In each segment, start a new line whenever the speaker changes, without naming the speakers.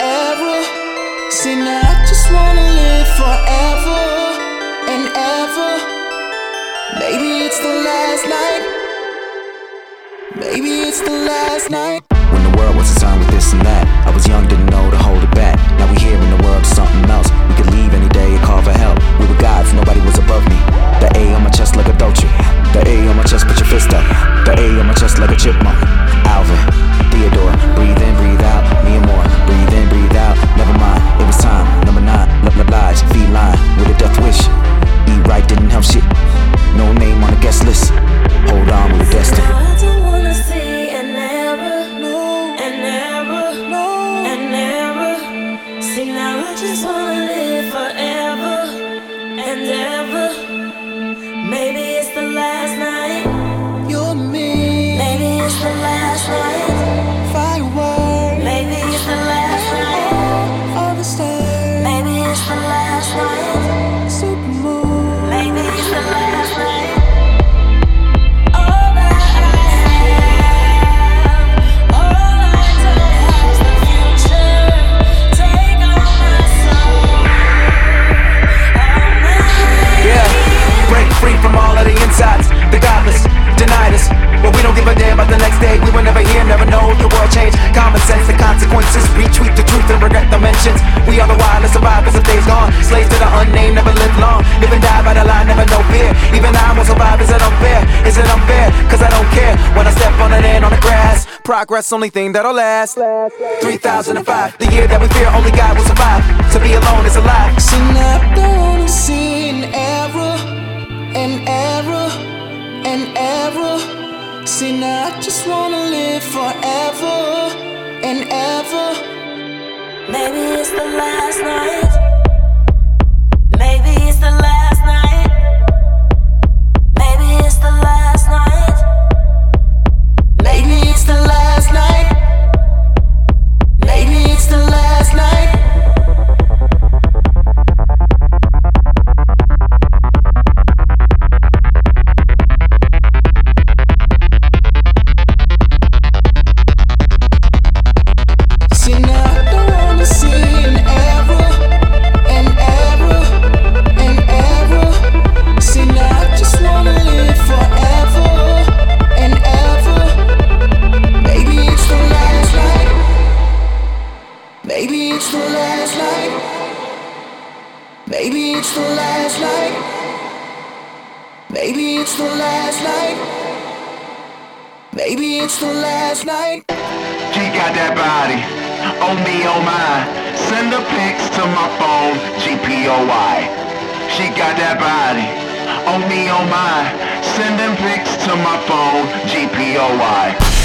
ever. See, now I just wanna live forever and ever. Maybe it's the last night. Maybe it's the last night. When the
world
was a sign with this and that, I
was young, didn't know. Mentions. We are the wildest survivors of days gone. Slaves to the unnamed, never live long. Live and die by the line, never know fear. Even I won't survive. Is it unfair? Is it unfair? Cause I don't care when I step on it and on the grass. Progress, only thing that'll last. 3005, the year that we fear, only God will survive. To be alone is a lie.
See, now don't see an error, an error, an error. See, now I just wanna live forever and ever.
Maybe it's the last night. Maybe it's the last night. Maybe it's the last night.
Maybe it's the last night.
She got that body, oh me, oh my. Send the pics to my phone, GPOY. She got that body, oh me, oh my. Send them pics to my phone, GPOY,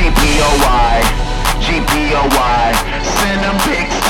GPOY, GPOY. Send them pics